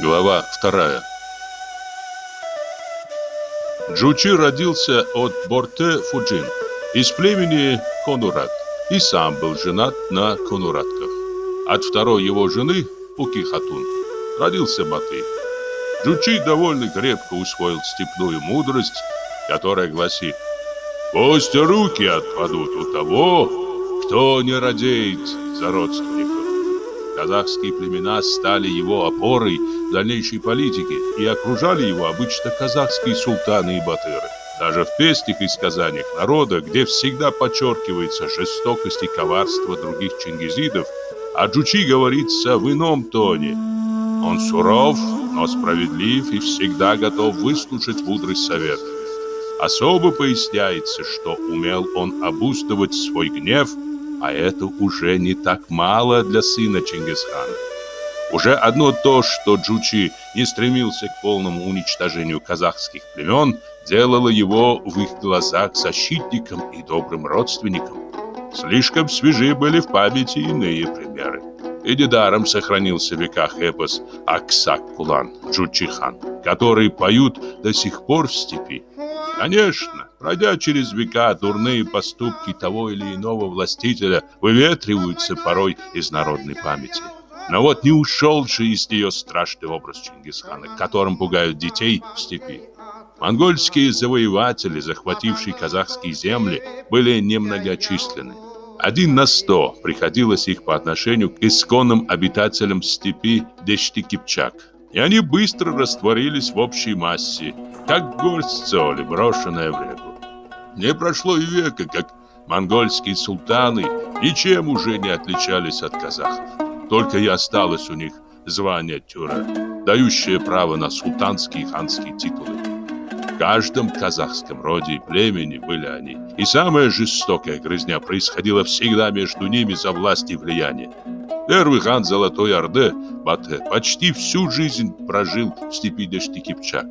Глава вторая. Джучи родился от Борте Фуджин из племени Конурат и сам был женат на Конуратках. От второй его жены Пуки Хатун родился Баты. Джучи довольно крепко усвоил степную мудрость, которая гласит «Пусть руки отпадут у того, кто не радеет за родственников» казахские племена стали его опорой в дальнейшей политике и окружали его обычно казахские султаны и батыры. Даже в песнях и сказаниях народа, где всегда подчеркивается жестокость и коварство других чингизидов, о Джучи говорится в ином тоне. Он суров, но справедлив и всегда готов выслушать мудрый совет. Особо поясняется, что умел он обуздывать свой гнев – а это уже не так мало для сына Чингисхана. Уже одно то, что Джучи не стремился к полному уничтожению казахских племен, делало его в их глазах защитником и добрым родственником. Слишком свежи были в памяти иные примеры. И недаром сохранился в веках эпос Аксак-Кулан, Джучихан, который поют до сих пор в степи. Конечно, Пройдя через века, дурные поступки того или иного властителя выветриваются порой из народной памяти. Но вот не ушел же из нее страшный образ Чингисхана, которым пугают детей в степи. Монгольские завоеватели, захватившие казахские земли, были немногочисленны. Один на сто приходилось их по отношению к исконным обитателям степи Дешти-Кипчак. И они быстро растворились в общей массе, как горсть соли, брошенная в реку. Не прошло и века, как монгольские султаны ничем уже не отличались от казахов. Только и осталось у них звание тюра, дающее право на султанские и ханские титулы. В каждом казахском роде и племени были они, и самая жестокая грызня происходила всегда между ними за власть и влияние. Первый хан Золотой Орды, Батэ, почти всю жизнь прожил в степи Дешти Кипчак.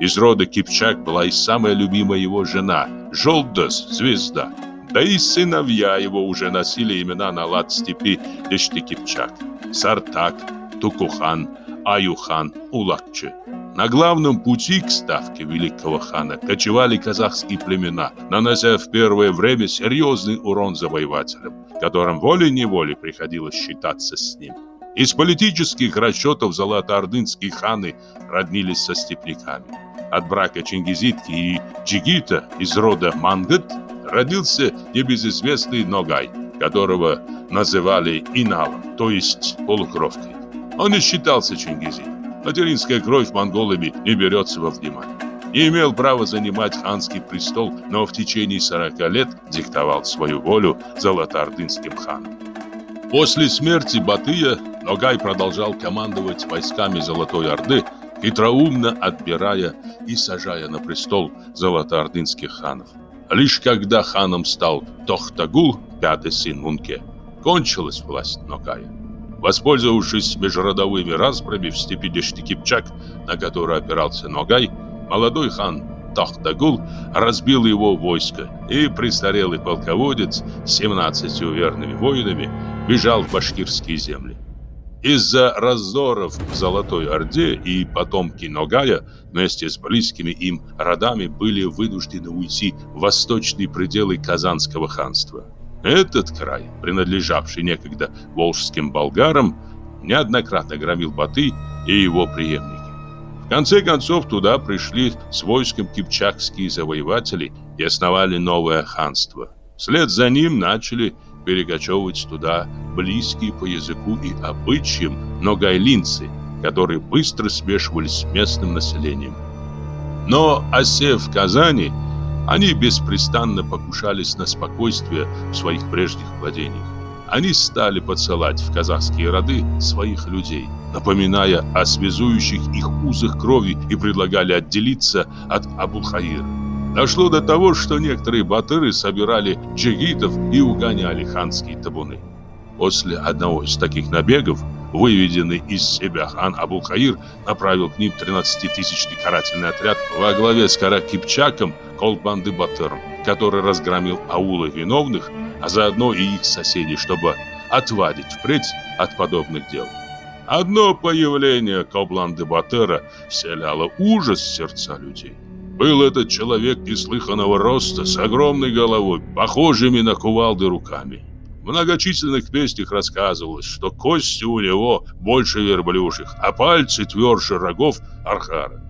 Из рода Кипчак была и самая любимая его жена, Жолдос, звезда. Да и сыновья его уже носили имена на лад степи Дешти Кипчак. Сартак, Тукухан, Аюхан, Улакчы. На главном пути к ставке великого хана кочевали казахские племена, нанося в первое время серьезный урон завоевателям, которым волей-неволей приходилось считаться с ним. Из политических расчетов золотоордынские ханы роднились со степняками. От брака Чингизитки и Джигита из рода Мангат родился небезызвестный Ногай, которого называли Иналом, то есть полукровкой. Он не считался Чингизитом. Материнская кровь монголами не берется во внимание. Не имел права занимать ханский престол, но в течение 40 лет диктовал свою волю золотоордынским ханам. После смерти Батыя Ногай продолжал командовать войсками Золотой Орды, хитроумно отбирая и сажая на престол золотоордынских ханов. Лишь когда ханом стал Тохтагул, пятый сын Мунке, кончилась власть Ногая. Воспользовавшись межродовыми разборами в степи Дештикипчак, на которую опирался Ногай, молодой хан Тохтагул разбил его войско, и престарелый полководец с 17 верными воинами бежал в башкирские земли. Из-за раздоров в Золотой Орде и потомки Ногая вместе с близкими им родами были вынуждены уйти в восточные пределы Казанского ханства. Этот край, принадлежавший некогда волжским болгарам, неоднократно громил Баты и его преемники. В конце концов туда пришли с войском кипчакские завоеватели и основали новое ханство. Вслед за ним начали перекочевывать туда близкие по языку и обычаям ногайлинцы, которые быстро смешивались с местным населением. Но, осев в Казани, они беспрестанно покушались на спокойствие в своих прежних владениях. Они стали подсылать в казахские роды своих людей, напоминая о связующих их узах крови и предлагали отделиться от Абулхаира. Дошло до того, что некоторые батыры собирали джигитов и угоняли ханские табуны. После одного из таких набегов, выведенный из себя хан Абу-Хаир направил к ним 13-тысячный карательный отряд во главе с Каракипчаком колбанды Батыром, который разгромил аулы виновных, а заодно и их соседей, чтобы отвадить впредь от подобных дел. Одно появление Кобланды Батыра вселяло ужас в сердца людей. Был этот человек неслыханного роста, с огромной головой, похожими на кувалды руками. В многочисленных песнях рассказывалось, что кости у него больше верблюжьих, а пальцы тверже рогов архара.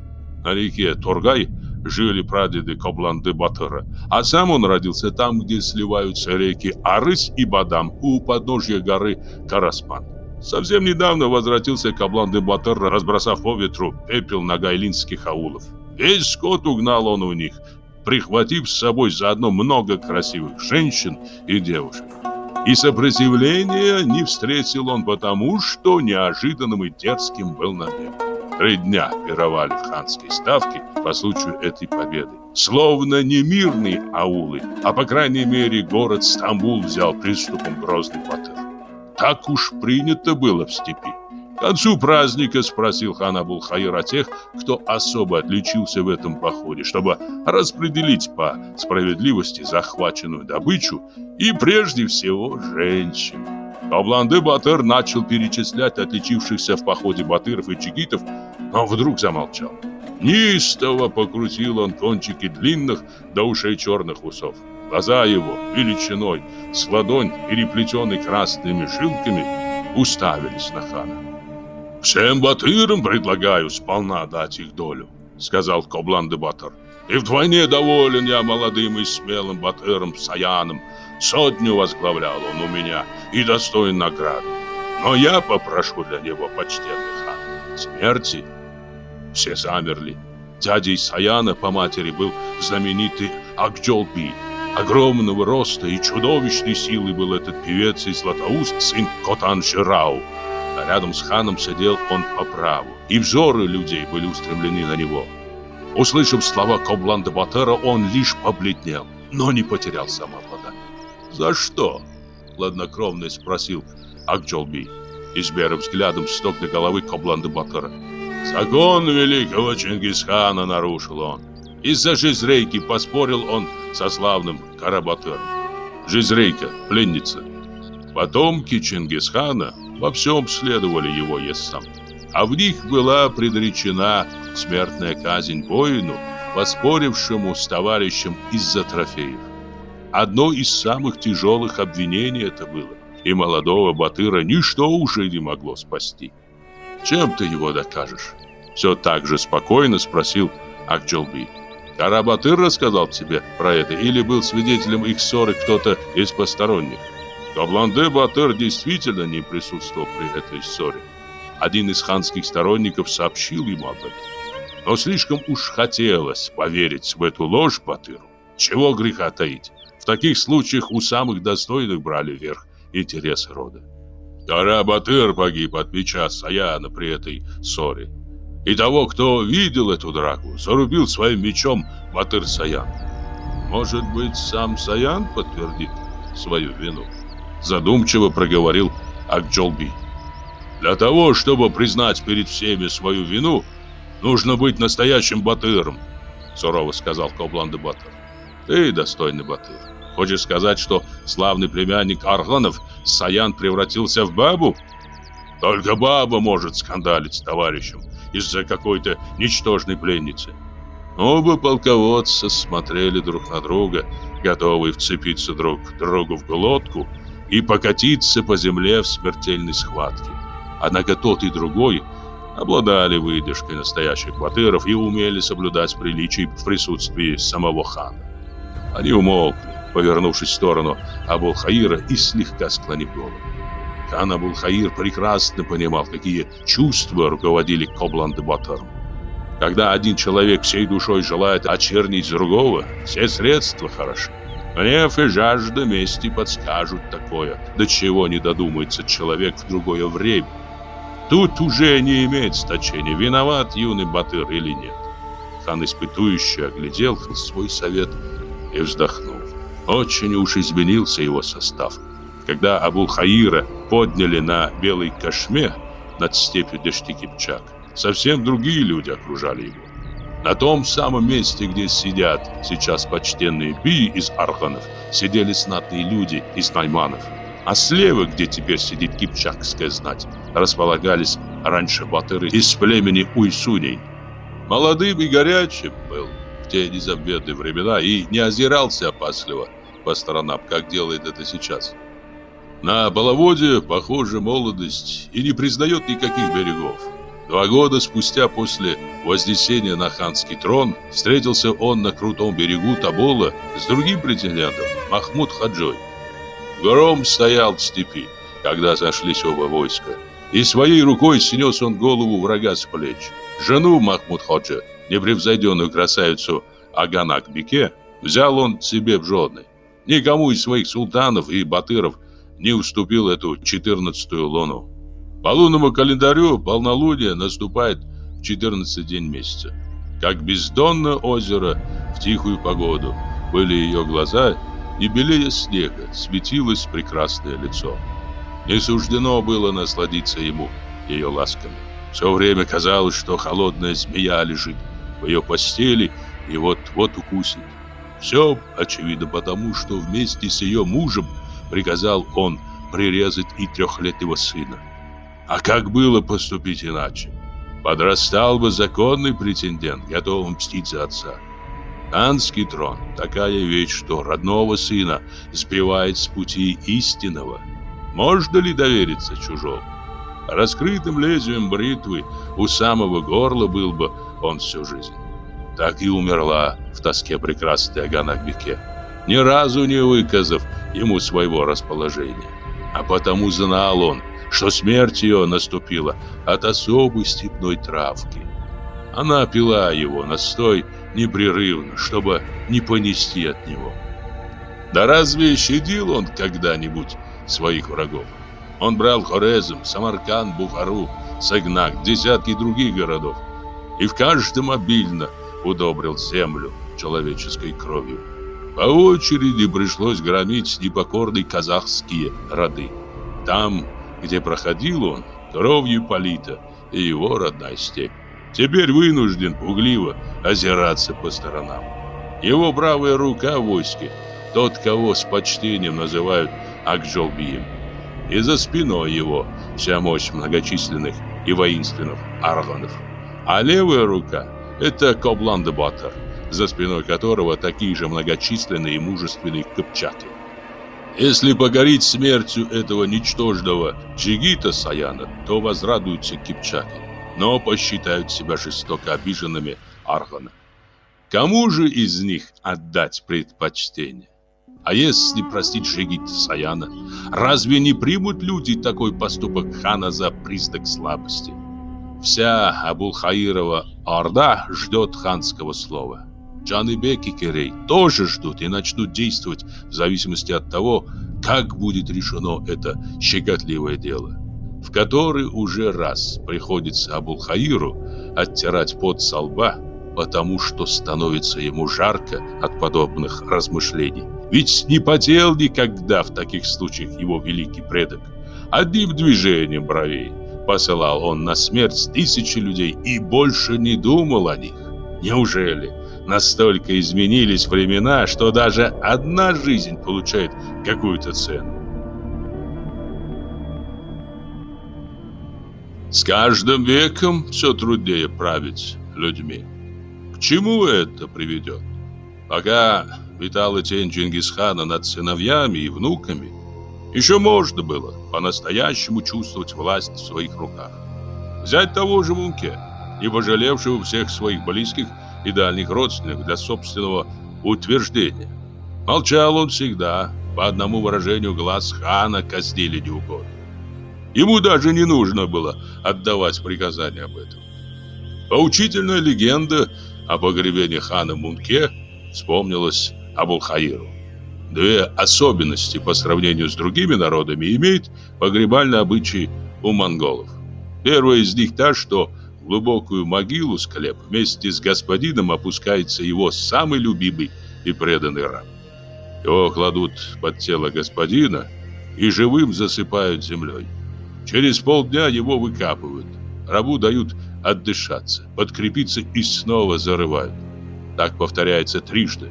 На реке Тургай жили прадеды Кобланды Батыра, а сам он родился там, где сливаются реки Арысь и Бадам у подножья горы Караспан. Совсем недавно возвратился Кобланды Батыр, разбросав по ветру пепел на гайлинских аулов. Весь скот угнал он у них, прихватив с собой заодно много красивых женщин и девушек. И сопротивления не встретил он потому, что неожиданным и дерзким был набег. Три дня пировали в ханской ставке по случаю этой победы. Словно не мирные аулы, а по крайней мере город Стамбул взял приступом грозный потыр. Так уж принято было в степи концу праздника спросил хан Абулхаир о тех, кто особо отличился в этом походе, чтобы распределить по справедливости захваченную добычу и прежде всего женщин. Табланды Батыр начал перечислять отличившихся в походе батыров и чигитов, но вдруг замолчал. Нистово покрутил он кончики длинных до ушей черных усов. Глаза его величиной с ладонь, переплетенной красными жилками, уставились на хана. «Всем батырам предлагаю сполна дать их долю», — сказал Коблан де Батыр. «И вдвойне доволен я молодым и смелым батыром Саяном. Сотню возглавлял он у меня и достоин награды. Но я попрошу для него почтенный хан смерти». Все замерли. Дядей Саяна по матери был знаменитый Акджолби. Огромного роста и чудовищной силы был этот певец и златоуст, сын Котан Жирау а рядом с ханом сидел он по праву, и взоры людей были устремлены на него. Услышав слова Кобланда Батера, он лишь побледнел, но не потерял самообладание. «За что?» — хладнокровно спросил Акджолби, изберым взглядом с ног до головы Кобланда Батера. «Закон великого Чингисхана нарушил он. Из-за Жизрейки поспорил он со славным Карабатером. Жизрейка — пленница. Потомки Чингисхана во всем следовали его ессам. А в них была предречена смертная казнь воину, поспорившему с товарищем из-за трофеев. Одно из самых тяжелых обвинений это было, и молодого Батыра ничто уже не могло спасти. «Чем ты его докажешь?» Все так же спокойно спросил Акчелби. «Карабатыр рассказал тебе про это или был свидетелем их ссоры кто-то из посторонних?» Гавланде Батыр действительно не присутствовал при этой ссоре. Один из ханских сторонников сообщил ему об этом. Но слишком уж хотелось поверить в эту ложь Батыру. Чего греха таить? В таких случаях у самых достойных брали верх интересы рода. Тара Батыр погиб от меча Саяна при этой ссоре. И того, кто видел эту драку, зарубил своим мечом Батыр Саян. Может быть, сам Саян подтвердит свою вину? задумчиво проговорил Акджолби. Для того, чтобы признать перед всеми свою вину, нужно быть настоящим батыром, сурово сказал Кобланда Батыр. Ты достойный батыр. Хочешь сказать, что славный племянник Арганов Саян превратился в бабу? Только баба может скандалить с товарищем из-за какой-то ничтожной пленницы. Оба полководца смотрели друг на друга, готовые вцепиться друг другу в глотку – и покатиться по земле в смертельной схватке. Однако тот и другой обладали выдержкой настоящих батыров и умели соблюдать приличий в присутствии самого хана. Они умолкли, повернувшись в сторону Абулхаира и слегка склонив голову. Хан Абулхаир прекрасно понимал, какие чувства руководили Кобланд-Баттером. Когда один человек всей душой желает очернить другого, все средства хороши. Гнев и жажда мести подскажут такое, до чего не додумается человек в другое время. Тут уже не имеет значения, виноват юный Батыр или нет. Хан испытующий оглядел свой совет и вздохнул. Очень уж изменился его состав. Когда Абул-Хаира подняли на Белый Кашме над степью Дештикипчак, совсем другие люди окружали его. На том самом месте, где сидят сейчас почтенные би из арханов, сидели знатные люди из найманов. А слева, где теперь сидит кипчакская знать, располагались раньше батыры из племени уйсуней. Молодым и горячим был в те незабвенные времена и не озирался опасливо по сторонам, как делает это сейчас. На Баловоде, похоже, молодость и не признает никаких берегов. Два года спустя после вознесения на ханский трон встретился он на крутом берегу Табола с другим претендентом Махмуд Хаджой. Гром стоял в степи, когда сошлись оба войска, и своей рукой снес он голову врага с плеч. Жену Махмуд Хаджа, непревзойденную красавицу Аганак Бике, взял он себе в жены. Никому из своих султанов и батыров не уступил эту четырнадцатую луну. По лунному календарю полнолуние наступает в 14 день месяца. Как бездонное озеро в тихую погоду были ее глаза, и белее снега светилось прекрасное лицо. Не суждено было насладиться ему ее ласками. Все время казалось, что холодная змея лежит в ее постели и вот-вот укусит. Все, очевидно, потому что вместе с ее мужем приказал он прирезать и трехлетнего сына. А как было поступить иначе? Подрастал бы законный претендент, готовый мстить за отца. Анский трон – такая вещь, что родного сына сбивает с пути истинного. Можно ли довериться чужому? Раскрытым лезвием бритвы у самого горла был бы он всю жизнь. Так и умерла в тоске прекрасная Аганахбеке, ни разу не выказав ему своего расположения. А потому знал он – что смерть ее наступила от особой степной травки. Она пила его настой непрерывно, чтобы не понести от него. Да разве щадил он когда-нибудь своих врагов? Он брал Хорезм, Самарканд, Бухару, Сагнак, десятки других городов. И в каждом обильно удобрил землю человеческой кровью. По очереди пришлось громить непокорные казахские роды. Там где проходил он, кровью полита и его родная степь. Теперь вынужден пугливо озираться по сторонам. Его правая рука в войске, тот, кого с почтением называют Акджолбием. И за спиной его вся мощь многочисленных и воинственных арганов. А левая рука – это Кобланд Баттер, за спиной которого такие же многочисленные и мужественные копчаты. Если погорит смертью этого ничтожного Чигита Саяна, то возрадуются кипчаки, но посчитают себя жестоко обиженными Архана. Кому же из них отдать предпочтение? А если простить Жигит Саяна, разве не примут люди такой поступок хана за признак слабости? Вся Абулхаирова орда ждет ханского слова. Джаны и Керей тоже ждут и начнут действовать в зависимости от того, как будет решено это щекотливое дело, в который уже раз приходится Абулхаиру оттирать пот со лба, потому что становится ему жарко от подобных размышлений. Ведь не потел никогда в таких случаях его великий предок. Одним движением бровей посылал он на смерть тысячи людей и больше не думал о них. Неужели Настолько изменились времена, что даже одна жизнь получает какую-то цену. С каждым веком все труднее править людьми. К чему это приведет? Пока витала тень Чингисхана над сыновьями и внуками, еще можно было по-настоящему чувствовать власть в своих руках. Взять того же Мунке, не пожалевшего всех своих близких и дальних родственников для собственного утверждения. Молчал он всегда, по одному выражению глаз хана казнили не угодно. Ему даже не нужно было отдавать приказания об этом. Поучительная легенда о погребении хана Мунке вспомнилась Абулхаиру. Две особенности по сравнению с другими народами имеет погребальный обычай у монголов. Первая из них та, что глубокую могилу склеп вместе с господином опускается его самый любимый и преданный раб. Его кладут под тело господина и живым засыпают землей. Через полдня его выкапывают. Рабу дают отдышаться, подкрепиться и снова зарывают. Так повторяется трижды.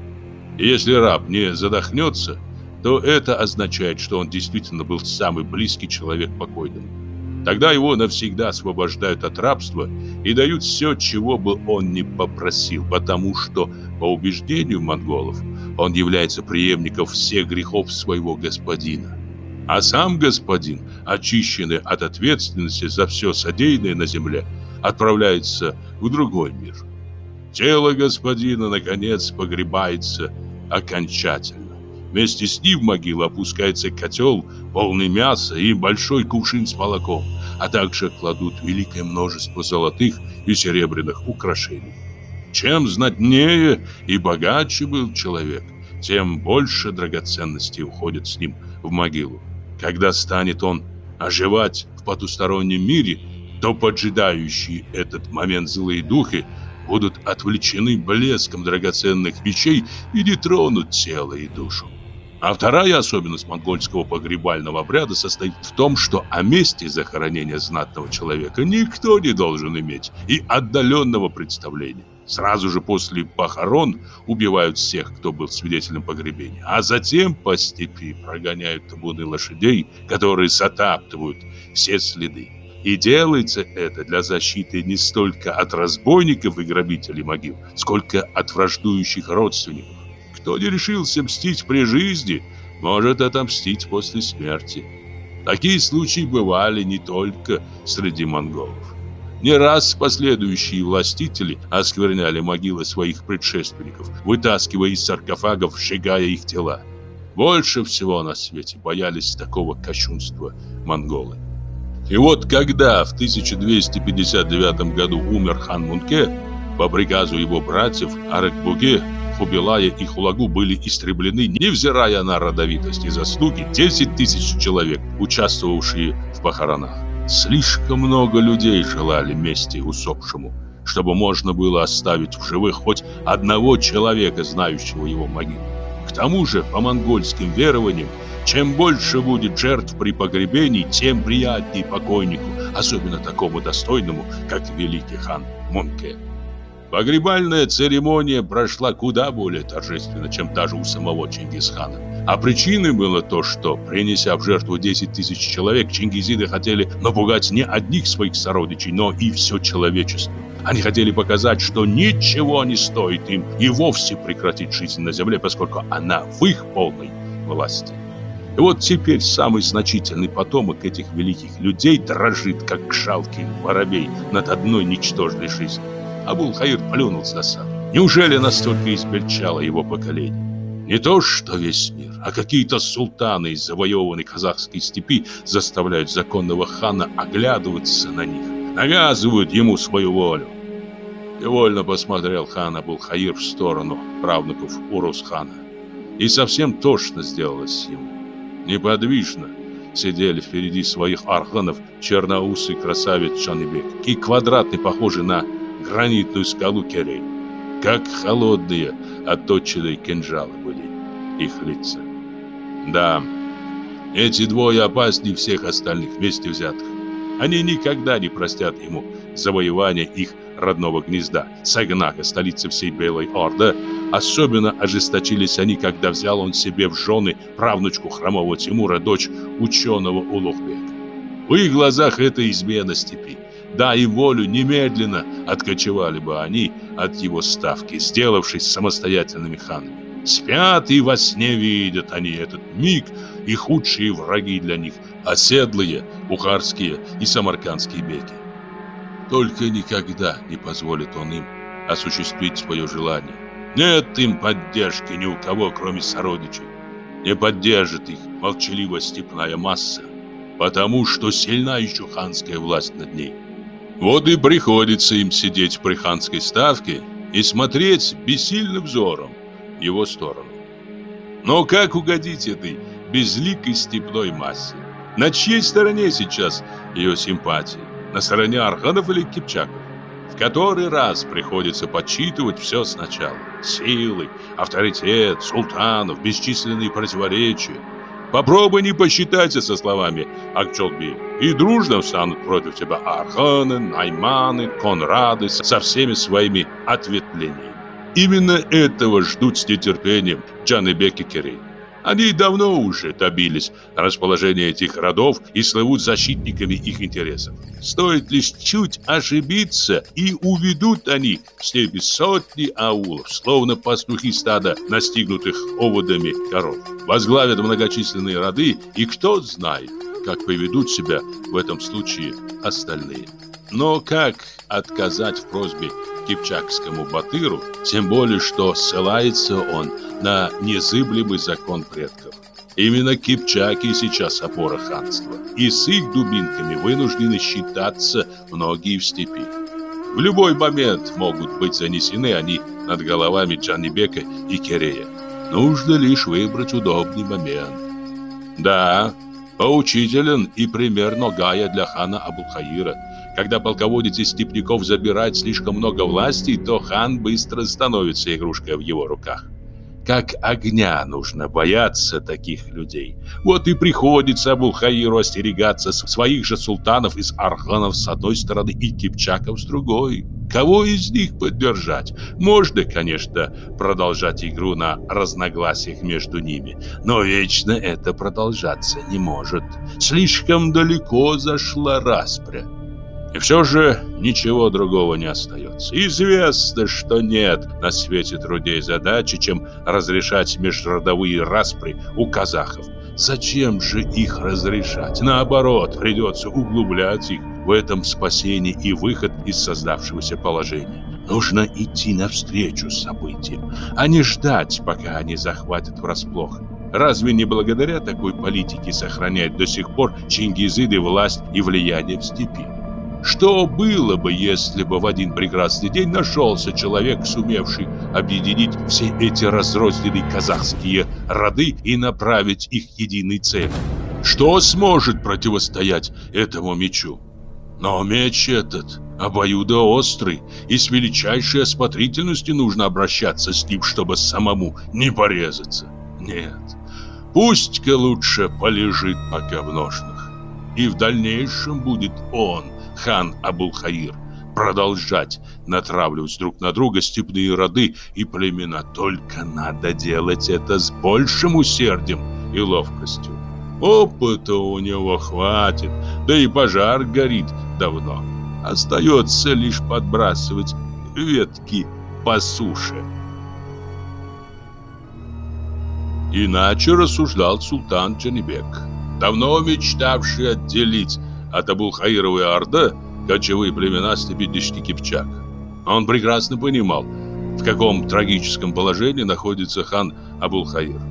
И если раб не задохнется, то это означает, что он действительно был самый близкий человек покойному. Тогда его навсегда освобождают от рабства и дают все, чего бы он ни попросил, потому что, по убеждению монголов, он является преемником всех грехов своего господина. А сам господин, очищенный от ответственности за все содеянное на земле, отправляется в другой мир. Тело господина, наконец, погребается окончательно. Вместе с ним в могилу опускается котел, полный мяса и большой кувшин с молоком, а также кладут великое множество золотых и серебряных украшений. Чем знатнее и богаче был человек, тем больше драгоценностей уходит с ним в могилу. Когда станет он оживать в потустороннем мире, то поджидающие этот момент злые духи будут отвлечены блеском драгоценных вещей и не тронут тело и душу. А вторая особенность монгольского погребального обряда состоит в том, что о месте захоронения знатного человека никто не должен иметь и отдаленного представления. Сразу же после похорон убивают всех, кто был свидетелем погребения, а затем по степи прогоняют табуны лошадей, которые затаптывают все следы. И делается это для защиты не столько от разбойников и грабителей могил, сколько от враждующих родственников. Кто не решился мстить при жизни, может отомстить после смерти. Такие случаи бывали не только среди монголов. Не раз последующие властители оскверняли могилы своих предшественников, вытаскивая из саркофагов, сжигая их тела. Больше всего на свете боялись такого кощунства монголы. И вот когда в 1259 году умер хан Мунке, по приказу его братьев Аракбуге Побелая и Хулагу были истреблены, невзирая на родовитость и заслуги, 10 тысяч человек, участвовавшие в похоронах. Слишком много людей желали мести усопшему, чтобы можно было оставить в живых хоть одного человека, знающего его могилу. К тому же, по монгольским верованиям, чем больше будет жертв при погребении, тем приятней покойнику, особенно такому достойному, как великий хан Монке. Погребальная церемония прошла куда более торжественно, чем даже у самого Чингисхана. А причиной было то, что, принеся в жертву 10 тысяч человек, чингизиды хотели напугать не одних своих сородичей, но и все человечество. Они хотели показать, что ничего не стоит им и вовсе прекратить жизнь на земле, поскольку она в их полной власти. И вот теперь самый значительный потомок этих великих людей дрожит, как жалкий воробей над одной ничтожной жизнью. Абулхаир плюнул с досады. Неужели настолько измельчало его поколение? Не то, что весь мир, а какие-то султаны из завоеванной казахской степи заставляют законного хана оглядываться на них, навязывают ему свою волю. Невольно посмотрел хан Абулхаир в сторону правнуков Урус-хана. И совсем тошно сделалось ему. Неподвижно сидели впереди своих арханов черноусый красавец Чанибек и квадратный, похожий на гранитную скалу Керей. Как холодные, отточенные кинжалы были их лица. Да, эти двое опаснее всех остальных вместе взятых. Они никогда не простят ему завоевание их родного гнезда, Сагнага, столицы всей Белой Орды. Особенно ожесточились они, когда взял он себе в жены правнучку хромого Тимура, дочь ученого Улугбека. В их глазах это измена степи. Дай волю немедленно, откочевали бы они от его ставки, сделавшись самостоятельными ханами. Спят и во сне видят они этот миг, и худшие враги для них – оседлые, бухарские и самаркандские беки. Только никогда не позволит он им осуществить свое желание. Нет им поддержки ни у кого, кроме сородичей. Не поддержит их молчаливо степная масса, потому что сильна еще ханская власть над ней. Вот и приходится им сидеть в приханской ставке и смотреть бессильным взором в его сторону. Но как угодить этой безликой степной массе? На чьей стороне сейчас ее симпатии? На стороне Арханов или Кипчаков? В который раз приходится подсчитывать все сначала. Силы, авторитет, султанов, бесчисленные противоречия – Попробуй не посчитайся со словами Акчолби, и дружно встанут против тебя Арханы, Найманы, Конрады со всеми своими ответвлениями. Именно этого ждут с нетерпением Джан и Бекки Кирей. Они давно уже добились расположения этих родов и славут защитниками их интересов. Стоит лишь чуть ошибиться, и уведут они с небе сотни аулов, словно пастухи стада, настигнутых оводами коров. Возглавят многочисленные роды, и кто знает, как поведут себя в этом случае остальные. Но как отказать в просьбе кипчакскому батыру, тем более что ссылается он на незыблемый закон предков? Именно кипчаки сейчас опора ханства, и с их дубинками вынуждены считаться многие в степи. В любой момент могут быть занесены они над головами Джанибека и Керея. Нужно лишь выбрать удобный момент. Да, поучителен и пример Ногая для хана Абулхаира. Когда полководец из степняков забирает слишком много власти, то хан быстро становится игрушкой в его руках. Как огня нужно бояться таких людей. Вот и приходится Абулхаиру остерегаться своих же султанов из арханов с одной стороны и кипчаков с другой. Кого из них поддержать? Можно, конечно, продолжать игру на разногласиях между ними, но вечно это продолжаться не может. Слишком далеко зашла распря. И все же ничего другого не остается. Известно, что нет на свете трудей задачи, чем разрешать межродовые распри у казахов. Зачем же их разрешать? Наоборот, придется углублять их. В этом спасении и выход из создавшегося положения. Нужно идти навстречу событиям, а не ждать, пока они захватят врасплох. Разве не благодаря такой политике сохраняют до сих пор чингизиды власть и влияние в степи? Что было бы, если бы в один прекрасный день нашелся человек, сумевший объединить все эти разрозненные казахские роды и направить их единой цели? Что сможет противостоять этому мечу? Но меч этот обоюдоострый, и с величайшей осмотрительностью нужно обращаться с ним, чтобы самому не порезаться. Нет, пусть-ка лучше полежит пока в ножнах. И в дальнейшем будет он хан Абулхаир, продолжать натравливать друг на друга степные роды и племена. Только надо делать это с большим усердием и ловкостью. Опыта у него хватит, да и пожар горит давно. Остается лишь подбрасывать ветки по суше. Иначе рассуждал султан Джанибек, давно мечтавший отделить от Абулхаировой Орды кочевые племена степи Дички Кипчак. Он прекрасно понимал, в каком трагическом положении находится хан Абулхаир.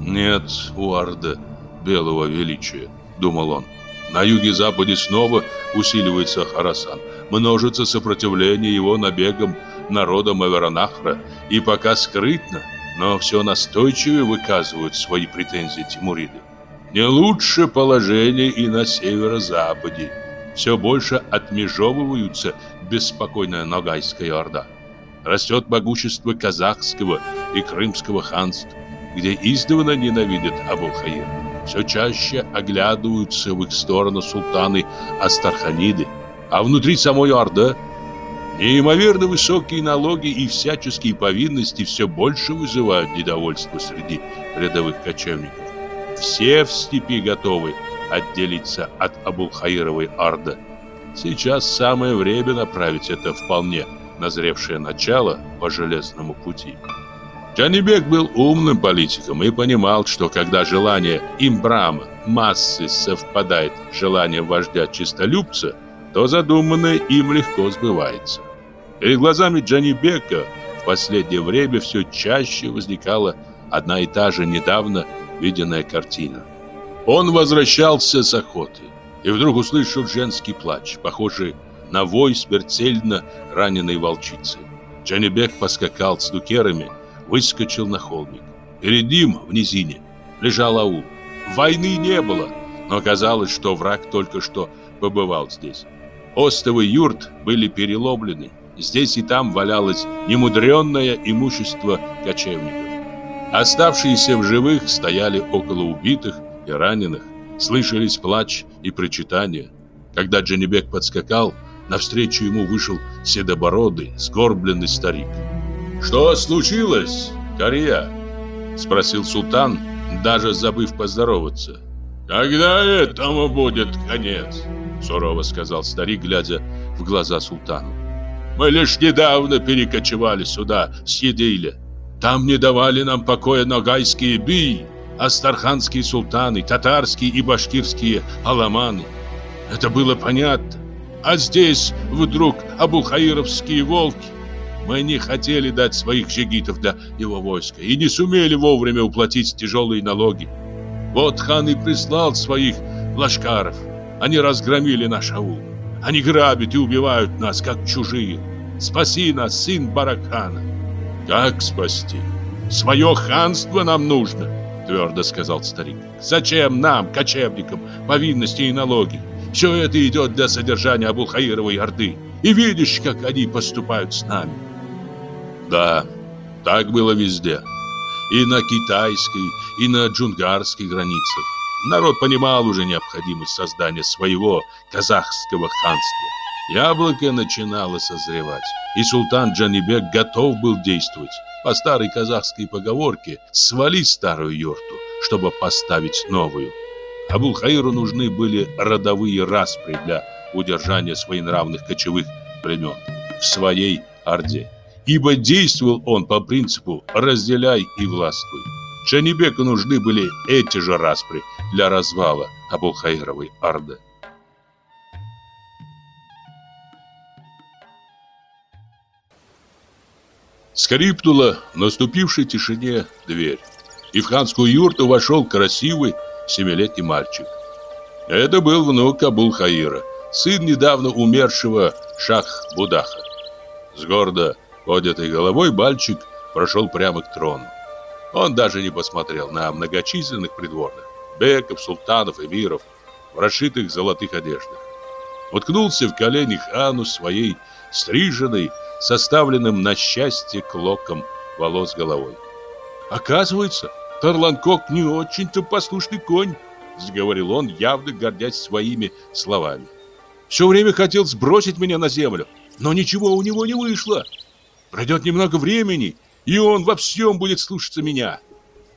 «Нет у Орды белого величия», — думал он. На юге-западе снова усиливается Харасан. Множится сопротивление его набегам народам Аверонахра, И пока скрытно, но все настойчивее выказывают свои претензии Тимуриды. Не лучше положение и на северо-западе. Все больше отмежевываются беспокойная Ногайская орда. Растет могущество казахского и крымского ханств, где издавна ненавидят Абулхаир. Все чаще оглядываются в их сторону султаны Астарханиды, а внутри самой Орды неимоверно высокие налоги и всяческие повинности все больше вызывают недовольство среди рядовых кочевников. Все в степи готовы отделиться от Абулхаировой Орды. Сейчас самое время направить это вполне назревшее начало по железному пути. Джанибек был умным политиком и понимал, что когда желание имбрама массы совпадает с желанием вождя чистолюбца, то задуманное им легко сбывается. Перед глазами Джанибека в последнее время все чаще возникала одна и та же недавно виденная картина. Он возвращался с охоты и вдруг услышал женский плач, похожий на вой смертельно раненой волчицы. Джанибек поскакал с дукерами, выскочил на холмик. Перед ним, в низине, лежал аул. Войны не было, но казалось, что враг только что побывал здесь. Остовы юрт были переломлены. Здесь и там валялось немудренное имущество кочевников. Оставшиеся в живых стояли около убитых и раненых, слышались плач и причитания. Когда Дженебек подскакал, навстречу ему вышел седобородый, сгорбленный старик. «Что случилось, Кория?» – спросил султан, даже забыв поздороваться. «Когда этому будет конец?» – сурово сказал старик, глядя в глаза султану. «Мы лишь недавно перекочевали сюда, съедили». Там не давали нам покоя ногайские би, астарханские султаны, татарские и башкирские аламаны. Это было понятно. А здесь вдруг абулхаировские волки. Мы не хотели дать своих жигитов для его войска и не сумели вовремя уплатить тяжелые налоги. Вот хан и прислал своих лашкаров. Они разгромили наш аул. Они грабят и убивают нас, как чужие. Спаси нас, сын Баракана так спасти. Свое ханство нам нужно, твердо сказал старик. Зачем нам, кочевникам, повинности и налоги? Все это идет для содержания Абулхаировой Орды. И видишь, как они поступают с нами. Да, так было везде. И на китайской, и на джунгарской границах. Народ понимал уже необходимость создания своего казахского ханства. Яблоко начинало созревать, и султан Джанибек готов был действовать. По старой казахской поговорке «свали старую юрту, чтобы поставить новую». Абулхаиру нужны были родовые распри для удержания своенравных кочевых племен в своей орде. Ибо действовал он по принципу «разделяй и властвуй». Джанибеку нужны были эти же распри для развала Абулхаировой орды. Скрипнула в наступившей тишине дверь, и в ханскую юрту вошел красивый семилетний мальчик. Это был внук Абул-Хаира, сын недавно умершего Шах-Будаха. С гордо поднятой головой мальчик прошел прямо к трону. Он даже не посмотрел на многочисленных придворных, беков, султанов, эмиров, в расшитых золотых одеждах уткнулся в коленях Анну своей стриженной, составленным на счастье клоком волос головой. Оказывается, Тарланкок не очень-то послушный конь, заговорил он, явно гордясь своими словами. Все время хотел сбросить меня на землю, но ничего у него не вышло. Пройдет немного времени, и он во всем будет слушаться меня.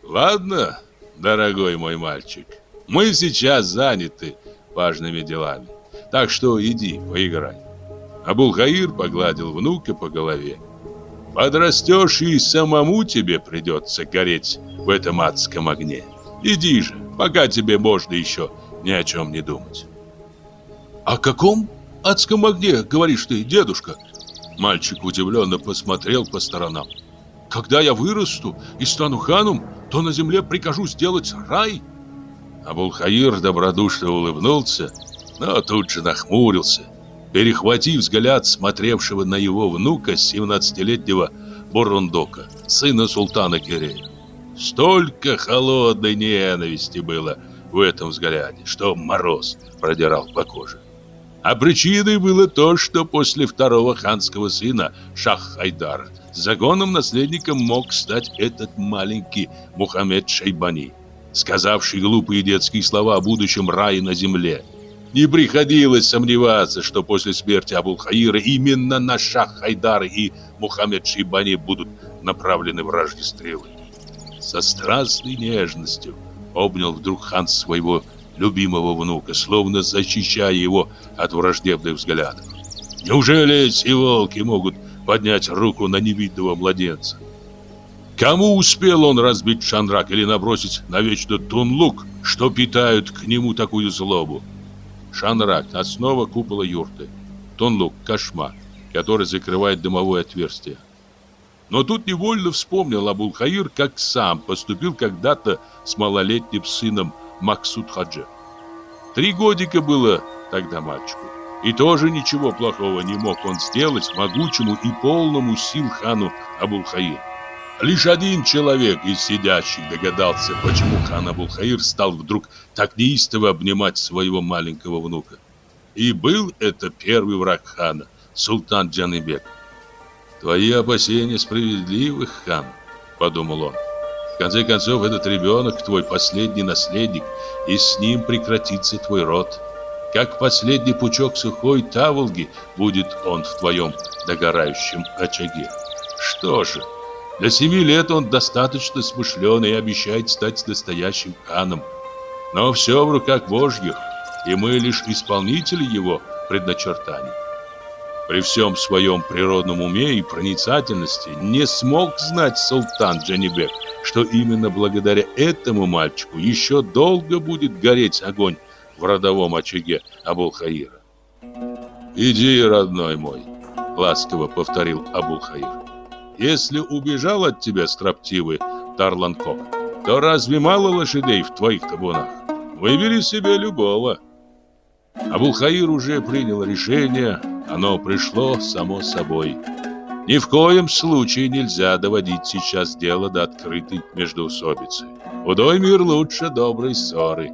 Ладно, дорогой мой мальчик, мы сейчас заняты важными делами. Так что иди, поиграй. Абулхаир погладил внука по голове. Подрастешь и самому тебе придется гореть в этом адском огне. Иди же, пока тебе можно еще ни о чем не думать. О каком адском огне говоришь ты, дедушка? Мальчик удивленно посмотрел по сторонам. Когда я вырасту и стану ханом, то на земле прикажу сделать рай. Абулхаир добродушно улыбнулся но тут же нахмурился, перехватив взгляд смотревшего на его внука 17-летнего Бурундука, сына султана Кирея. Столько холодной ненависти было в этом взгляде, что мороз продирал по коже. А причиной было то, что после второго ханского сына Шах-Хайдара загоном наследником мог стать этот маленький Мухаммед Шейбани, сказавший глупые детские слова о будущем рае на земле – не приходилось сомневаться, что после смерти Абулхаира именно на шах Хайдар и Мухаммед Шибани будут направлены вражьи стрелы. Со страстной нежностью обнял вдруг хан своего любимого внука, словно защищая его от враждебных взглядов. Неужели эти волки могут поднять руку на невидного младенца? Кому успел он разбить шанрак или набросить на вечную тунлук, что питают к нему такую злобу? Шанрак – основа купола юрты. Тонлук – кошма, который закрывает дымовое отверстие. Но тут невольно вспомнил Абулхаир, как сам поступил когда-то с малолетним сыном Максуд Хаджа. Три годика было тогда мальчику. И тоже ничего плохого не мог он сделать могучему и полному сил хану Абулхаиру. Лишь один человек из сидящих догадался, почему хан Абулхаир стал вдруг так неистово обнимать своего маленького внука. И был это первый враг хана, султан Джанибек. «Твои опасения справедливы, хан», — подумал он. «В конце концов, этот ребенок — твой последний наследник, и с ним прекратится твой род. Как последний пучок сухой таволги будет он в твоем догорающем очаге. Что же?» До семи лет он достаточно смышлен и обещает стать настоящим ханом. Но все в руках божьих, и мы лишь исполнители его предначертаний. При всем своем природном уме и проницательности не смог знать султан Джанибек, что именно благодаря этому мальчику еще долго будет гореть огонь в родовом очаге Абулхаира. «Иди, родной мой», — ласково повторил Абулхаир. Если убежал от тебя строптивый Тарланкоп, то разве мало лошадей в твоих табунах? Выбери себе любого. Абулхаир уже принял решение, оно пришло само собой. Ни в коем случае нельзя доводить сейчас дело до открытой междоусобицы. Удой мир лучше доброй ссоры.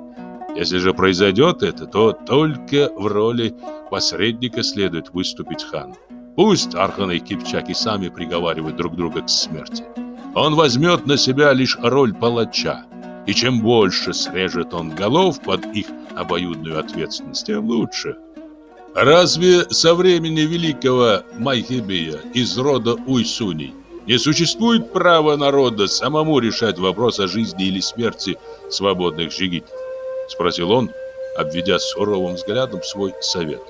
Если же произойдет это, то только в роли посредника следует выступить хану. Пусть Архан и кипчаки сами приговаривают друг друга к смерти. Он возьмет на себя лишь роль палача. И чем больше срежет он голов под их обоюдную ответственность, тем лучше. Разве со времени великого Майхебия из рода Уйсуней не существует права народа самому решать вопрос о жизни или смерти свободных жигитов? Спросил он, обведя суровым взглядом свой совет.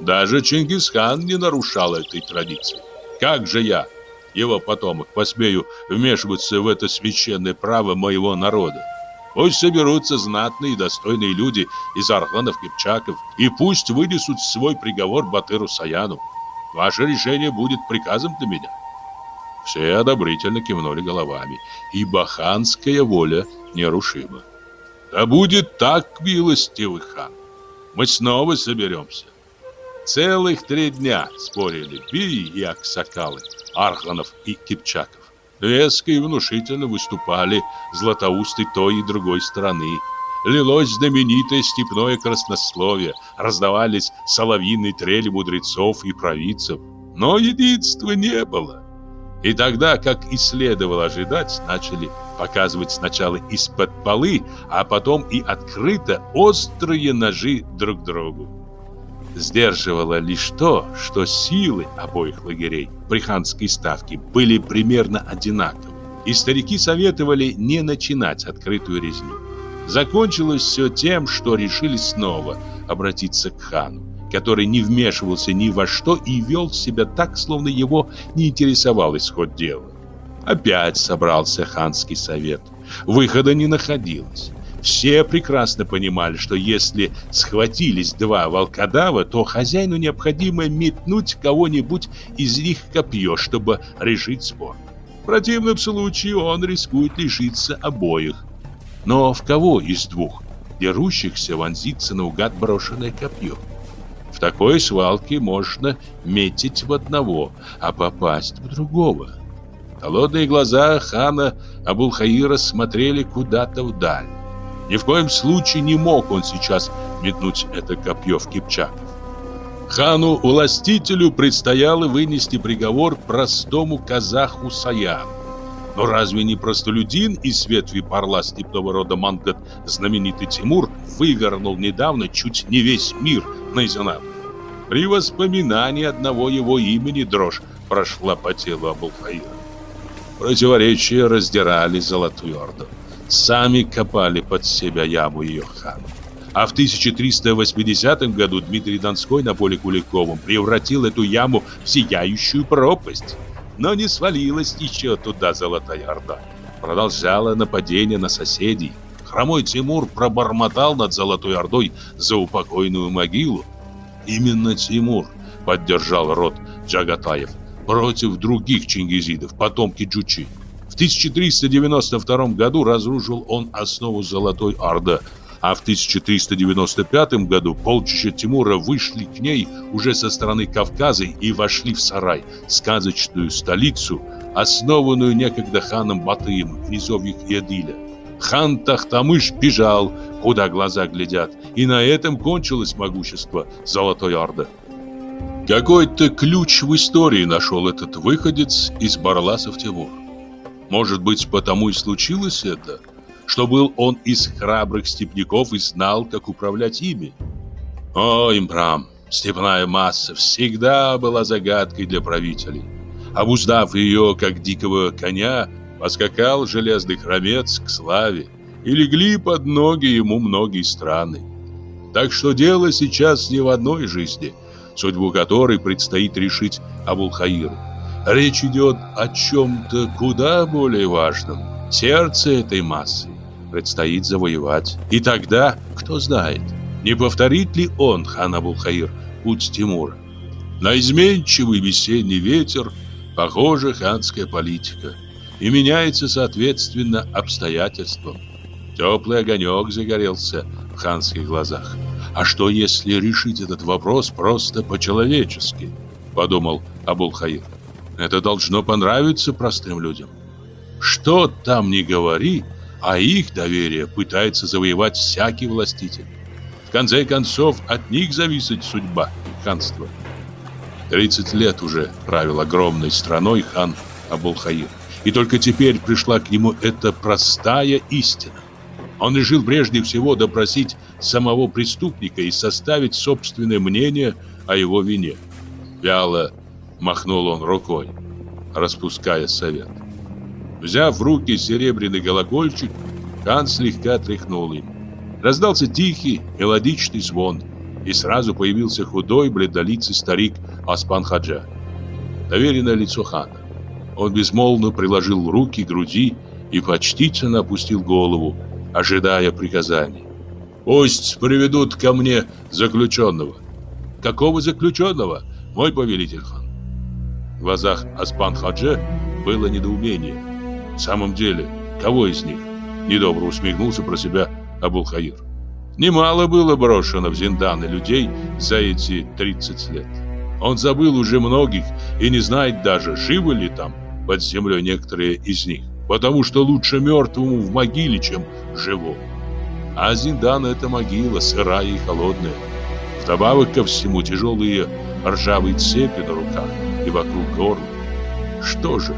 Даже Чингисхан не нарушал этой традиции. Как же я, его потомок, посмею вмешиваться в это священное право моего народа? Пусть соберутся знатные и достойные люди из Арханов Кипчаков, и пусть вынесут свой приговор Батыру Саяну. Ваше решение будет приказом для меня. Все одобрительно кивнули головами, ибо ханская воля нерушима. Да будет так, милостивый хан. Мы снова соберемся. Целых три дня спорили Бий и Аксакалы, Арханов и Кипчаков. Резко и внушительно выступали златоусты той и другой страны. Лилось знаменитое степное краснословие, раздавались соловьиные трели мудрецов и провидцев. Но единства не было. И тогда, как и следовало ожидать, начали показывать сначала из-под полы, а потом и открыто острые ножи друг другу сдерживало лишь то, что силы обоих лагерей при ханской ставке были примерно одинаковы, и старики советовали не начинать открытую резню. Закончилось все тем, что решили снова обратиться к хану, который не вмешивался ни во что и вел себя так, словно его не интересовал исход дела. Опять собрался ханский совет. Выхода не находилось. Все прекрасно понимали, что если схватились два волкодава, то хозяину необходимо метнуть кого-нибудь из них копье, чтобы решить спор. В противном случае он рискует лишиться обоих. Но в кого из двух дерущихся вонзится наугад брошенное копье? В такой свалке можно метить в одного, а попасть в другого. Холодные глаза хана Абулхаира смотрели куда-то вдаль. Ни в коем случае не мог он сейчас метнуть это копье в Кипчаков. Хану-властителю предстояло вынести приговор простому казаху Саян. Но разве не простолюдин из ветви парла степного рода Мангат, знаменитый Тимур, вывернул недавно чуть не весь мир наизнанку? При воспоминании одного его имени дрожь прошла по телу Абулхаира. Противоречия раздирали золотую орду сами копали под себя яму ее хан. А в 1380 году Дмитрий Донской на поле Куликовом превратил эту яму в сияющую пропасть. Но не свалилась еще туда Золотая Орда. Продолжало нападение на соседей. Хромой Тимур пробормотал над Золотой Ордой за упокойную могилу. Именно Тимур поддержал род Джагатаев против других чингизидов, потомки Джучи. В 1392 году разрушил он основу Золотой Орды, а в 1395 году полчища Тимура вышли к ней уже со стороны Кавказа и вошли в Сарай, сказочную столицу, основанную некогда ханом Батыем в низовьях Ядиля. Хан Тахтамыш бежал, куда глаза глядят, и на этом кончилось могущество Золотой Орды. Какой-то ключ в истории нашел этот выходец из Барласов Тимур. Может быть, потому и случилось это, что был он из храбрых степняков и знал, как управлять ими. О, импрам, степная масса всегда была загадкой для правителей. Обуздав ее, как дикого коня, поскакал железный хромец к славе, и легли под ноги ему многие страны. Так что дело сейчас не в одной жизни, судьбу которой предстоит решить Абулхаиру. Речь идет о чем-то куда более важном. Сердце этой массы предстоит завоевать. И тогда, кто знает, не повторит ли он, хан Абулхаир, путь Тимура. На изменчивый весенний ветер похожа ханская политика. И меняется, соответственно, обстоятельствам. Теплый огонек загорелся в ханских глазах. А что, если решить этот вопрос просто по-человечески? Подумал Абулхаир. Это должно понравиться простым людям. Что там не говори, а их доверие пытается завоевать всякий властитель. В конце концов, от них зависит судьба ханства. 30 лет уже правил огромной страной хан Абулхаир. И только теперь пришла к нему эта простая истина. Он решил прежде всего допросить самого преступника и составить собственное мнение о его вине. Вяло махнул он рукой, распуская совет. Взяв в руки серебряный колокольчик, Хан слегка тряхнул им. Раздался тихий, мелодичный звон, и сразу появился худой, бледнолицый старик Аспан Хаджа. Доверенное лицо хана. Он безмолвно приложил руки к груди и почтительно опустил голову, ожидая приказаний. «Пусть приведут ко мне заключенного». «Какого заключенного, мой повелитель хан?» глазах Аспан Хаджи было недоумение. В самом деле, кого из них? Недобро усмехнулся про себя Абулхаир. Немало было брошено в Зинданы людей за эти 30 лет. Он забыл уже многих и не знает даже, живы ли там под землей некоторые из них, потому что лучше мертвому в могиле, чем живому. А Зиндан — это могила, сырая и холодная. Вдобавок ко всему тяжелые ржавые цепи на руках — и вокруг горла. Что же?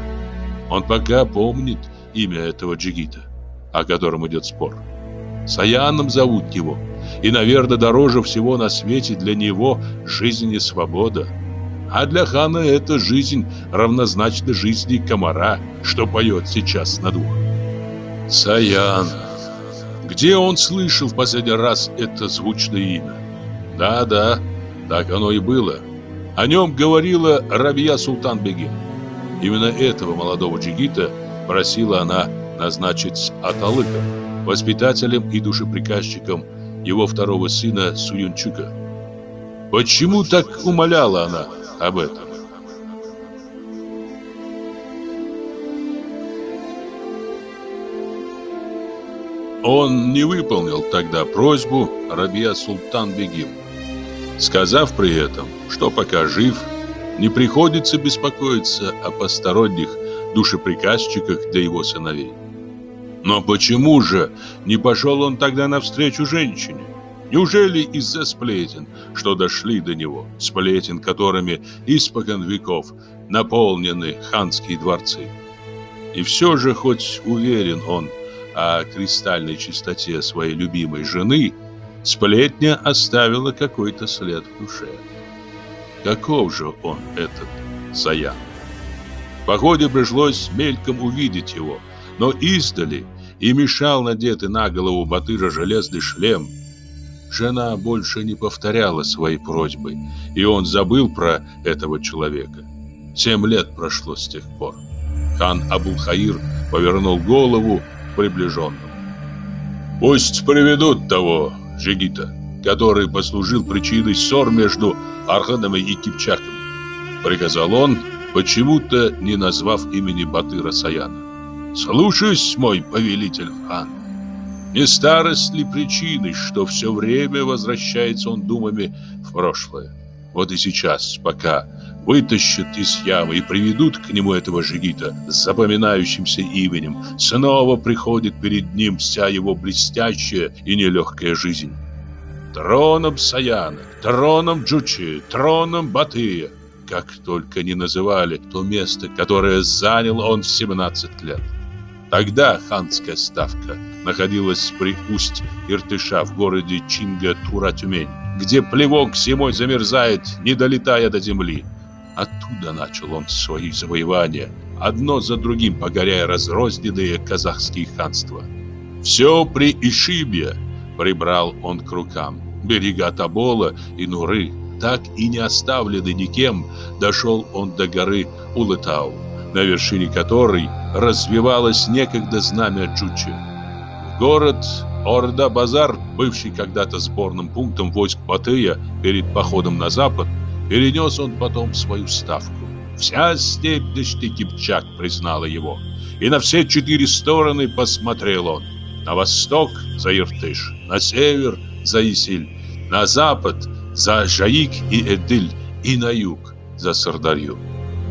Он пока помнит имя этого джигита, о котором идет спор. Саяном зовут его, и, наверное, дороже всего на свете для него жизнь и свобода. А для хана эта жизнь равнозначна жизни комара, что поет сейчас на двух. Саян. Где он слышал в последний раз это звучное имя? Да-да, так оно и было. О нем говорила Рабия Султан Бегим. Именно этого молодого джигита просила она назначить Аталыком, воспитателем и душеприказчиком его второго сына Суюнчука. Почему так умоляла она об этом? Он не выполнил тогда просьбу Рабия Султан Бегим сказав при этом, что пока жив, не приходится беспокоиться о посторонних душеприказчиках для его сыновей. Но почему же не пошел он тогда навстречу женщине? Неужели из-за сплетен, что дошли до него, сплетен, которыми испокон веков наполнены ханские дворцы? И все же, хоть уверен он о кристальной чистоте своей любимой жены – Сплетня оставила какой-то след в душе. Каков же он, этот Саян? В походе пришлось мельком увидеть его, но издали и мешал надетый на голову батыра железный шлем. Жена больше не повторяла свои просьбы, и он забыл про этого человека. Семь лет прошло с тех пор. Хан Абулхаир повернул голову приближенному. «Пусть приведут того, Джигита, который послужил причиной ссор между Арханами и Кипчаками. Приказал он, почему-то не назвав имени Батыра Саяна. «Слушаюсь, мой повелитель хан!» Не старость ли причины, что все время возвращается он думами в прошлое? Вот и сейчас, пока вытащат из ямы и приведут к нему этого жигита с запоминающимся именем. Снова приходит перед ним вся его блестящая и нелегкая жизнь. Троном Саяна, троном Джучи, троном Батыя. Как только не называли то место, которое занял он в 17 лет. Тогда ханская ставка находилась при усть Иртыша в городе Чинга-Тура-Тюмень, где плевок зимой замерзает, не долетая до земли. Оттуда начал он свои завоевания, одно за другим погоряя разрозненные казахские ханства. Все при Ишибе прибрал он к рукам. Берега Табола и Нуры, так и не оставлены никем, дошел он до горы Улытау, на вершине которой развивалось некогда знамя Джучи. Город Орда-Базар, бывший когда-то сборным пунктом войск Батыя перед походом на запад, Перенес он потом свою ставку. Вся степь до Кипчак, признала его. И на все четыре стороны посмотрел он. На восток – за Иртыш, на север – за Исиль, на запад – за Жаик и Эдыль, и на юг – за Сардарью.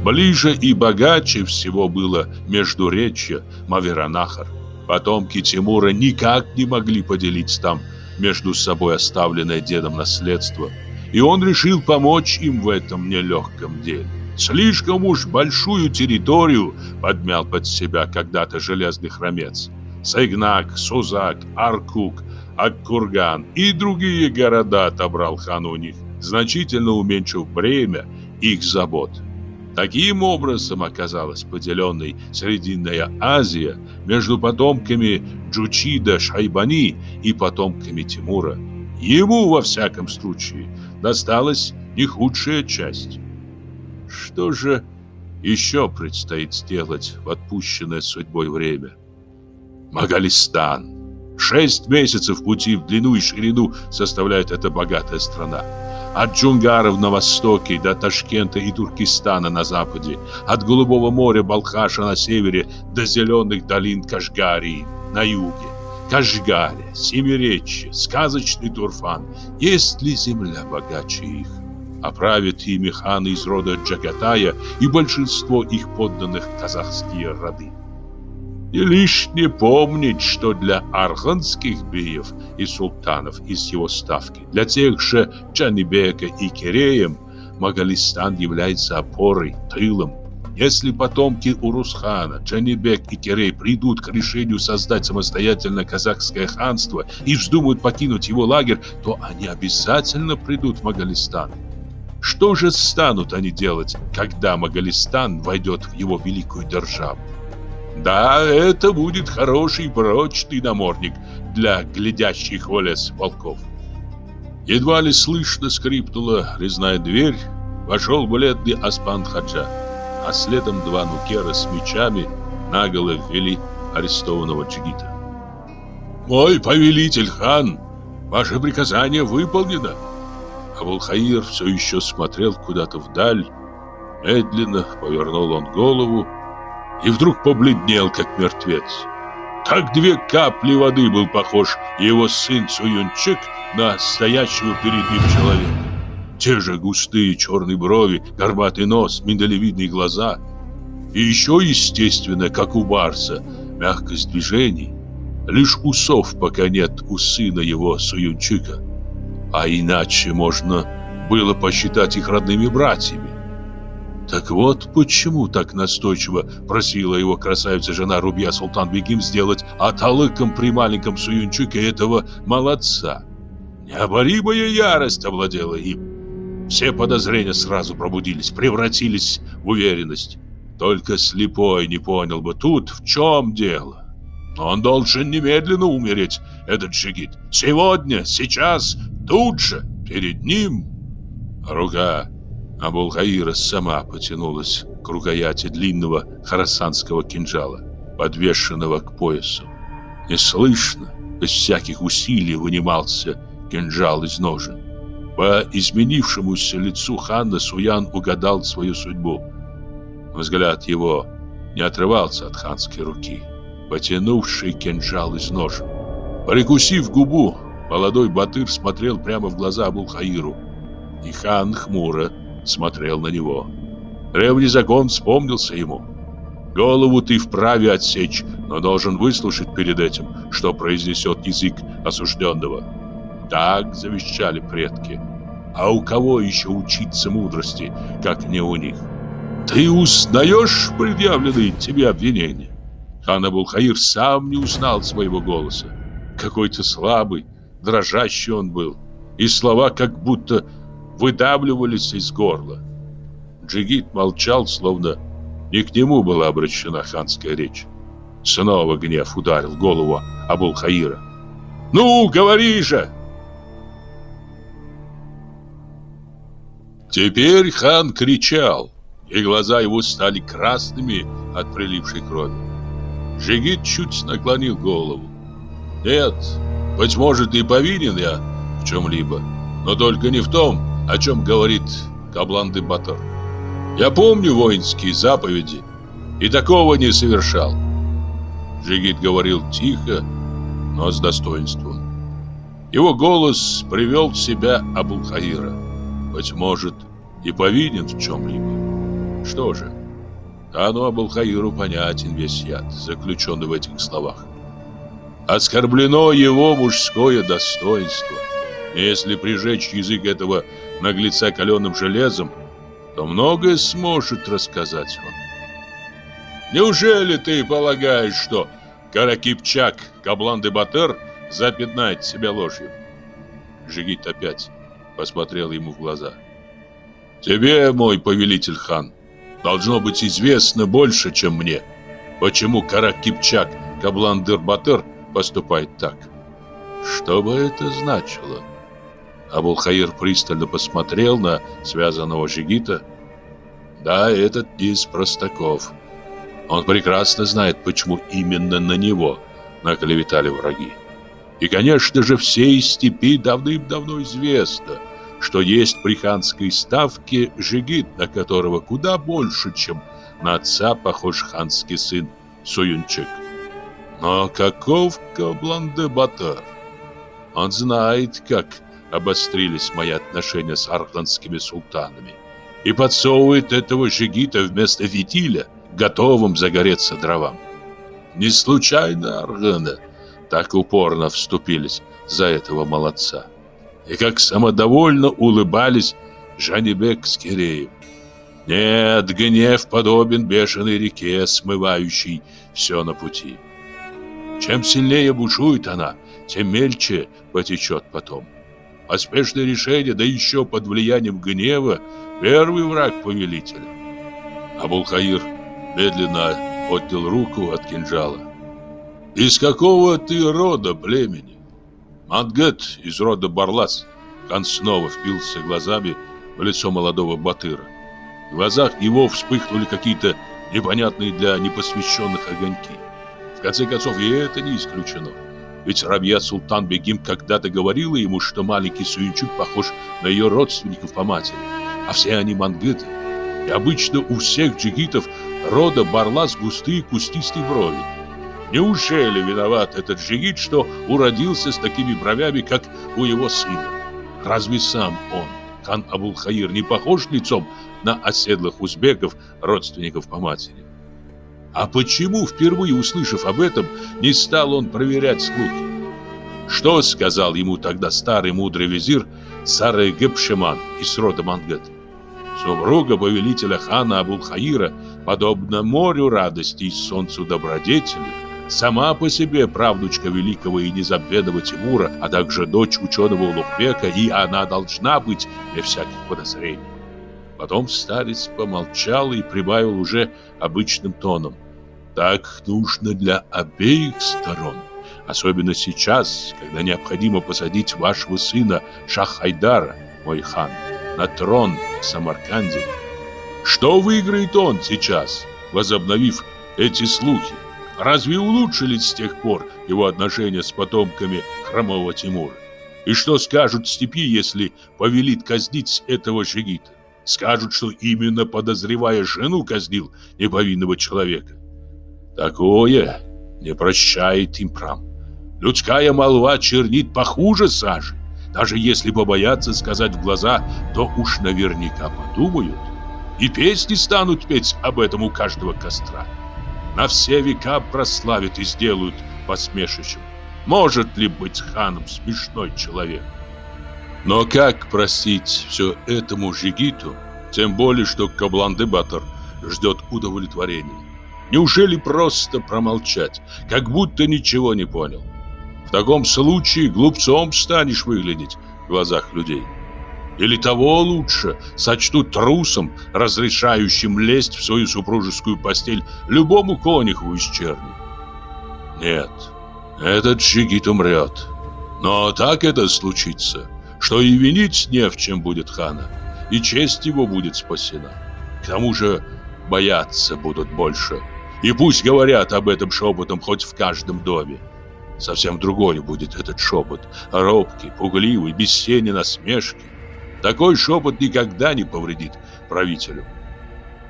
Ближе и богаче всего было Междуречье, Маверанахар. Потомки Тимура никак не могли поделить там между собой оставленное дедом наследство – и он решил помочь им в этом нелегком деле. Слишком уж большую территорию подмял под себя когда-то железный хромец. Сайгнак, Сузак, Аркук, Аккурган и другие города отобрал хан у них, значительно уменьшив бремя их забот. Таким образом оказалась поделенной Срединная Азия между потомками Джучида Шайбани и потомками Тимура. Ему, во всяком случае, досталась не худшая часть. Что же еще предстоит сделать в отпущенное судьбой время? Магалистан. Шесть месяцев пути в длину и ширину составляет эта богатая страна. От Джунгаров на востоке до Ташкента и Туркестана на западе, от Голубого моря Балхаша на севере до зеленых долин Кашгарии на юге. Кашгаря, Семиречья, сказочный Турфан. Есть ли земля богаче их? Оправят правят ими ханы из рода Джагатая и большинство их подданных казахские роды. И лишне помнить, что для арханских беев и султанов из его ставки, для тех же Чанибека и Киреем, Магалистан является опорой, тылом, если потомки Урусхана, Джанибек и Керей придут к решению создать самостоятельно казахское ханство и вздумают покинуть его лагерь, то они обязательно придут в Магалистан. Что же станут они делать, когда Магалистан войдет в его великую державу? Да, это будет хороший прочный намордник для глядящих в лес волков. Едва ли слышно скрипнула резная дверь, вошел бледный Аспан Хаджа а следом два нукера с мечами наголо ввели арестованного Чигита. «Мой повелитель, хан, ваше приказание выполнено!» Абулхаир все еще смотрел куда-то вдаль. Медленно повернул он голову и вдруг побледнел, как мертвец. Как две капли воды был похож его сын Суюнчик на стоящего перед ним человека. Те же густые черные брови, горбатый нос, миндалевидные глаза. И еще, естественно, как у Барса, мягкость движений. Лишь усов пока нет у сына его Суюнчика. А иначе можно было посчитать их родными братьями. Так вот, почему так настойчиво просила его красавица-жена Рубья Султан Бегим сделать аталыком при маленьком Суюнчике этого молодца. Необоримая ярость овладела им. Все подозрения сразу пробудились, превратились в уверенность. Только слепой не понял бы тут, в чем дело. Он должен немедленно умереть, этот джигит. Сегодня, сейчас, тут же, перед ним. Рука Абулхаира сама потянулась к рукояти длинного харасанского кинжала, подвешенного к поясу. Неслышно, без всяких усилий вынимался кинжал из ножен. По изменившемуся лицу хана Суян угадал свою судьбу. Взгляд его не отрывался от ханской руки, потянувшей кинжал из ножа. Прикусив губу, молодой батыр смотрел прямо в глаза Абулхаиру, и хан хмуро смотрел на него. Древний закон вспомнился ему. Голову ты вправе отсечь, но должен выслушать перед этим, что произнесет язык осужденного. Так завещали предки. А у кого еще учиться мудрости, как не у них? Ты узнаешь предъявленные тебе обвинения? Хан Абулхаир сам не узнал своего голоса. Какой-то слабый, дрожащий он был. И слова как будто выдавливались из горла. Джигит молчал, словно не к нему была обращена ханская речь. Снова гнев ударил голову Абулхаира. «Ну, говори же! Теперь хан кричал, и глаза его стали красными от прилившей крови. Жигит чуть наклонил голову. «Нет, быть может, и повинен я в чем-либо, но только не в том, о чем говорит Кабланды Батор. Я помню воинские заповеди и такого не совершал». Жигит говорил тихо, но с достоинством. Его голос привел в себя Абулхаира быть может, и повинен в чем-либо. Что же, оно Абулхаиру понятен весь яд, заключенный в этих словах. Оскорблено его мужское достоинство. Если прижечь язык этого наглеца каленым железом, то многое сможет рассказать вам. Неужели ты полагаешь, что Каракипчак, Каблан де Батер запятнает себя ложью? Жигит опять. Посмотрел ему в глаза. «Тебе, мой повелитель хан, должно быть известно больше, чем мне, почему Каракипчак Каблан-Дыр-Батыр поступает так. Что бы это значило?» Абулхаир пристально посмотрел на связанного Жигита. «Да, этот из простаков. Он прекрасно знает, почему именно на него наклеветали враги. И, конечно же, всей степи давным-давно известно, что есть при ханской ставке жигит, на которого куда больше, чем на отца похож ханский сын Суюнчик. Но каков Каблан-де-Батар? Он знает, как обострились мои отношения с арханскими султанами и подсовывает этого жигита вместо Витиля, готовым загореться дровам. Не случайно Аргана так упорно вступились за этого молодца. И как самодовольно улыбались Жанибек с Киреем. Нет, гнев подобен бешеной реке, смывающей все на пути. Чем сильнее бушует она, тем мельче потечет потом. А Поспешное решение, да еще под влиянием гнева, первый враг повелителя. Абулхаир медленно отнял руку от кинжала. «Из какого ты рода племени?» «Мангет из рода Барлас». Кан снова впился глазами в лицо молодого Батыра. В глазах его вспыхнули какие-то непонятные для непосвященных огоньки. В конце концов, и это не исключено. Ведь Рабья Султан Бегим когда-то говорила ему, что маленький Суинчук похож на ее родственников по матери, а все они мангыты. И обычно у всех джигитов рода барлас густые кустистые брови, Неужели виноват этот жигит, что уродился с такими бровями, как у его сына? Разве сам он, хан Абулхаир, не похож лицом на оседлых узбеков, родственников по матери? А почему, впервые услышав об этом, не стал он проверять слухи? Что сказал ему тогда старый мудрый визир Сары Гепшеман из рода Мангет? Супруга повелителя хана Абулхаира, подобно морю радости и солнцу добродетели, Сама по себе правнучка великого и незабвенного Тимура, а также дочь ученого Улугбека, и она должна быть для всяких подозрений. Потом старец помолчал и прибавил уже обычным тоном. Так нужно для обеих сторон. Особенно сейчас, когда необходимо посадить вашего сына Шах-Хайдара, мой хан, на трон в Самарканде. Что выиграет он сейчас, возобновив эти слухи? Разве улучшились с тех пор его отношения с потомками хромого Тимура? И что скажут степи, если повелит казнить этого жигита? Скажут, что именно подозревая жену казнил неповинного человека. Такое не прощает им прам. Людская молва чернит похуже сажи. Даже если побоятся сказать в глаза, то уж наверняка подумают. И песни станут петь об этом у каждого костра на все века прославят и сделают посмешищем. Может ли быть ханом смешной человек? Но как простить все этому жигиту, тем более, что Кабландебатор ждет удовлетворения? Неужели просто промолчать, как будто ничего не понял? В таком случае глупцом станешь выглядеть в глазах людей. Или того лучше, сочтут трусом, разрешающим лезть в свою супружескую постель любому кониху из черни. Нет, этот щегит умрет. Но так это случится, что и винить не в чем будет хана, и честь его будет спасена. К тому же бояться будут больше. И пусть говорят об этом шепотом хоть в каждом доме. Совсем другой будет этот шепот, робкий, пугливый, без тени насмешки. Такой шепот никогда не повредит правителю.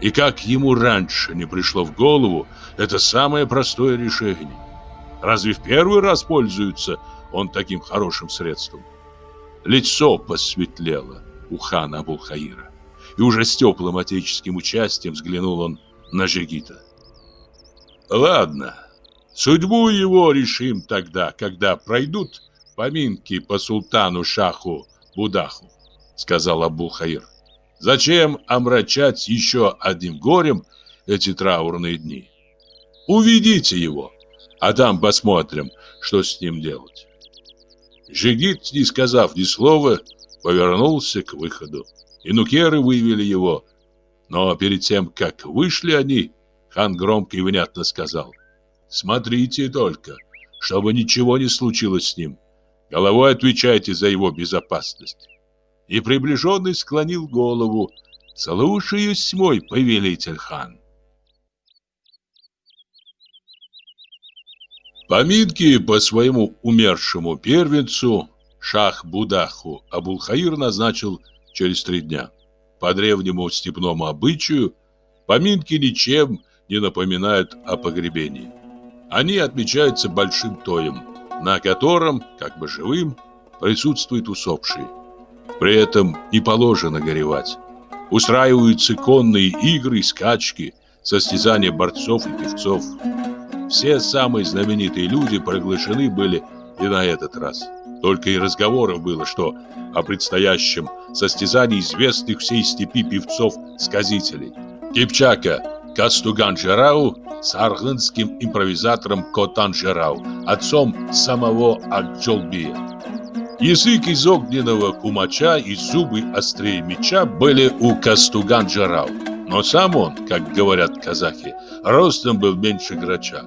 И как ему раньше не пришло в голову, это самое простое решение. Разве в первый раз пользуется он таким хорошим средством? Лицо посветлело у хана Абулхаира, и уже с теплым отеческим участием взглянул он на Жигита. «Ладно, судьбу его решим тогда, когда пройдут поминки по султану Шаху Будаху сказал Абу-Хаир. Зачем омрачать еще одним горем эти траурные дни? Уведите его, а там посмотрим, что с ним делать. Жигит, не сказав ни слова, повернулся к выходу. Инукеры вывели его, но перед тем, как вышли они, хан громко и внятно сказал «Смотрите только, чтобы ничего не случилось с ним. Головой отвечайте за его безопасность» и приближенный склонил голову. «Слушаюсь, мой повелитель хан!» Поминки по своему умершему первенцу Шах-Будаху Абулхаир назначил через три дня. По древнему степному обычаю поминки ничем не напоминают о погребении. Они отмечаются большим тоем, на котором, как бы живым, присутствует усопший. При этом не положено горевать. Устраиваются конные игры, скачки, состязания борцов и певцов. Все самые знаменитые люди проглашены были и на этот раз. Только и разговоров было, что о предстоящем состязании известных всей степи певцов-сказителей. Кипчака Кастуган Жерау с аргынским импровизатором Котан Жерау, отцом самого Акджолбия. Язык из огненного кумача и зубы острее меча были у Кастуган-Джарау. Но сам он, как говорят казахи, ростом был меньше грача.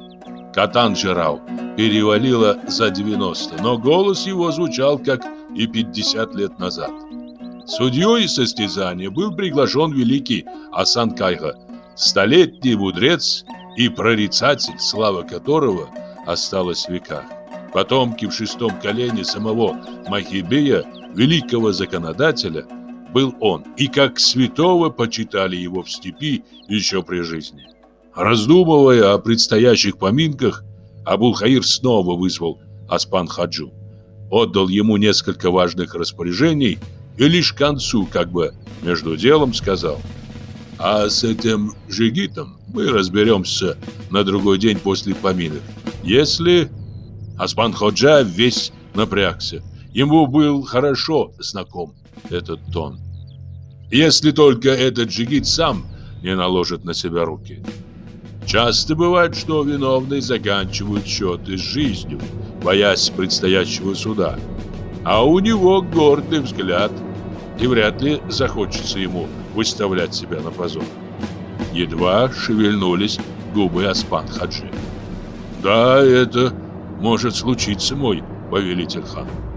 Катан-Джарау перевалило за 90, но голос его звучал, как и 50 лет назад. Судьей состязания был приглашен великий Асан Кайха, столетний мудрец и прорицатель, слава которого осталась в веках. Потомки в шестом колене самого Махибея, великого законодателя, был он, и как святого почитали его в степи еще при жизни. Раздумывая о предстоящих поминках, Абулхаир снова вызвал Аспан Хаджу. Отдал ему несколько важных распоряжений и лишь к концу, как бы между делом, сказал «А с этим жигитом мы разберемся на другой день после поминок, если Аспан Ходжа весь напрягся. Ему был хорошо знаком этот тон. Если только этот джигит сам не наложит на себя руки. Часто бывает, что виновные заканчивают счеты с жизнью, боясь предстоящего суда. А у него гордый взгляд, и вряд ли захочется ему выставлять себя на позор. Едва шевельнулись губы Аспан Хаджи. «Да, это может случиться мой повелитель хан.